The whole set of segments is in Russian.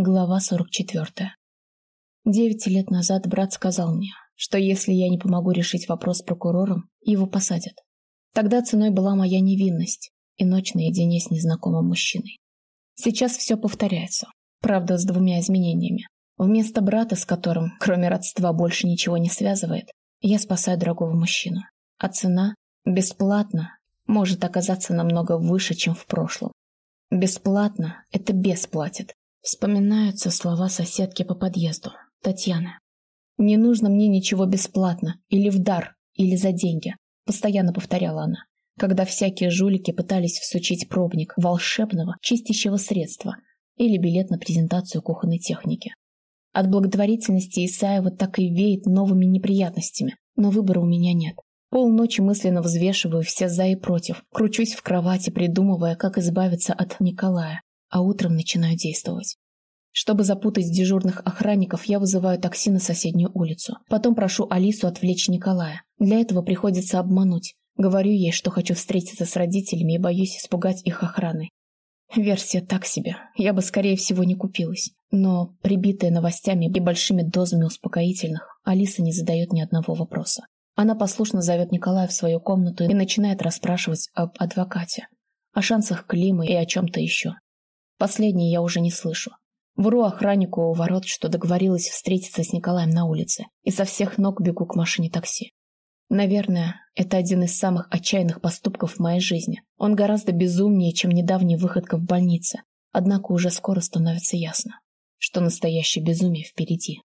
Глава 44. Девять лет назад брат сказал мне, что если я не помогу решить вопрос с прокурором, его посадят. Тогда ценой была моя невинность и ночь наедине с незнакомым мужчиной. Сейчас все повторяется, правда, с двумя изменениями. Вместо брата, с которым, кроме родства, больше ничего не связывает, я спасаю дорогого мужчину. А цена, бесплатно, может оказаться намного выше, чем в прошлом. Бесплатно – это бесплатит, Вспоминаются слова соседки по подъезду, Татьяны. «Не нужно мне ничего бесплатно, или в дар, или за деньги», – постоянно повторяла она, когда всякие жулики пытались всучить пробник волшебного чистящего средства или билет на презентацию кухонной техники. От благотворительности Исаева так и веет новыми неприятностями, но выбора у меня нет. Полночи мысленно взвешиваю все за и против, кручусь в кровати, придумывая, как избавиться от Николая, а утром начинаю действовать. Чтобы запутать дежурных охранников, я вызываю такси на соседнюю улицу. Потом прошу Алису отвлечь Николая. Для этого приходится обмануть. Говорю ей, что хочу встретиться с родителями и боюсь испугать их охраной. Версия так себе. Я бы, скорее всего, не купилась. Но, прибитая новостями и большими дозами успокоительных, Алиса не задает ни одного вопроса. Она послушно зовет Николая в свою комнату и начинает расспрашивать об адвокате, о шансах Климы и о чем-то еще. Последнее я уже не слышу. Вру охраннику у ворот, что договорилась встретиться с Николаем на улице, и со всех ног бегу к машине такси. Наверное, это один из самых отчаянных поступков в моей жизни. Он гораздо безумнее, чем недавняя выходка в больнице. Однако уже скоро становится ясно, что настоящее безумие впереди.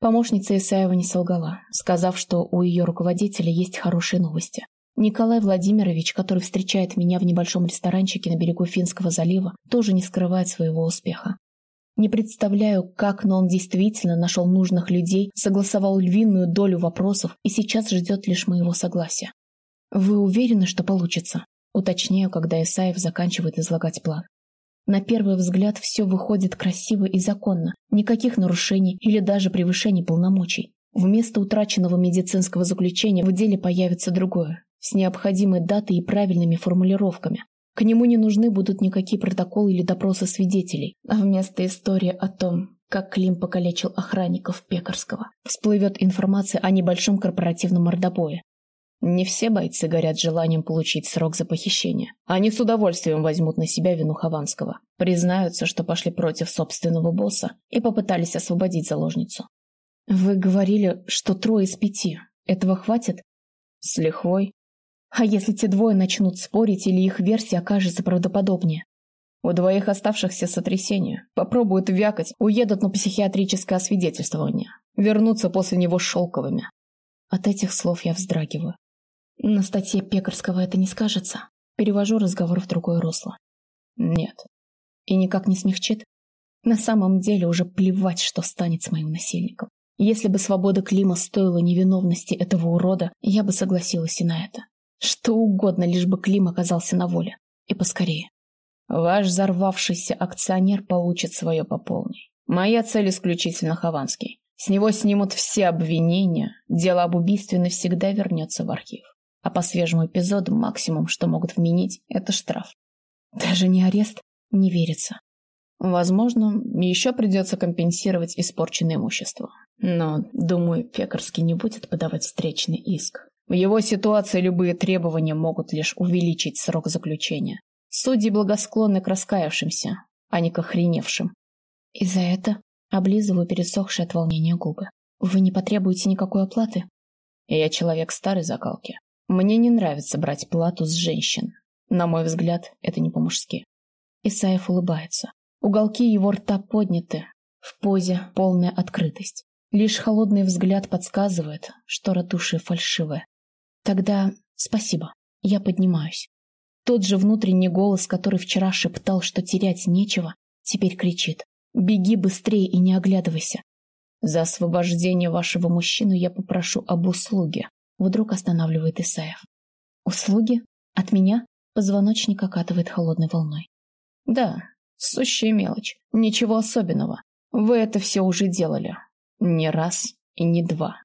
Помощница Исаева не солгала, сказав, что у ее руководителя есть хорошие новости. Николай Владимирович, который встречает меня в небольшом ресторанчике на берегу Финского залива, тоже не скрывает своего успеха. Не представляю, как, но он действительно нашел нужных людей, согласовал львиную долю вопросов и сейчас ждет лишь моего согласия. «Вы уверены, что получится?» Уточняю, когда Исаев заканчивает излагать план. На первый взгляд все выходит красиво и законно, никаких нарушений или даже превышений полномочий. Вместо утраченного медицинского заключения в деле появится другое с необходимой датой и правильными формулировками. К нему не нужны будут никакие протоколы или допросы свидетелей, а вместо истории о том, как Клим покалечил охранников Пекарского, всплывет информация о небольшом корпоративном мордобое. Не все бойцы горят желанием получить срок за похищение. Они с удовольствием возьмут на себя вину Хованского, признаются, что пошли против собственного босса и попытались освободить заложницу. «Вы говорили, что трое из пяти. Этого хватит?» «С лихвой. А если те двое начнут спорить или их версия окажется правдоподобнее? У двоих оставшихся сотрясение. Попробуют вякать, уедут на психиатрическое освидетельствование. Вернутся после него шелковыми. От этих слов я вздрагиваю. На статье Пекарского это не скажется. Перевожу разговор в другое русло. Нет. И никак не смягчит. На самом деле уже плевать, что станет с моим насильником. Если бы свобода Клима стоила невиновности этого урода, я бы согласилась и на это. Что угодно, лишь бы Клим оказался на воле. И поскорее. Ваш взорвавшийся акционер получит свое по полной. Моя цель исключительно Хованский. С него снимут все обвинения, дело об убийстве навсегда вернется в архив. А по свежему эпизоду максимум, что могут вменить, это штраф. Даже не арест, не верится. Возможно, еще придется компенсировать испорченное имущество. Но, думаю, Пекарский не будет подавать встречный иск. В его ситуации любые требования могут лишь увеличить срок заключения. Судьи благосклонны к раскаявшимся, а не к охреневшим. И за это облизываю пересохшие от волнения губы. Вы не потребуете никакой оплаты? Я человек старой закалки. Мне не нравится брать плату с женщин. На мой взгляд, это не по-мужски. Исаев улыбается. Уголки его рта подняты, в позе полная открытость. Лишь холодный взгляд подсказывает, что радушие фальшивое. Тогда спасибо, я поднимаюсь. Тот же внутренний голос, который вчера шептал, что терять нечего, теперь кричит. Беги быстрее и не оглядывайся. За освобождение вашего мужчину я попрошу об услуге. Вдруг останавливает Исаев. Услуги? От меня? Позвоночник окатывает холодной волной. Да, сущая мелочь. Ничего особенного. Вы это все уже делали. Не раз и не два.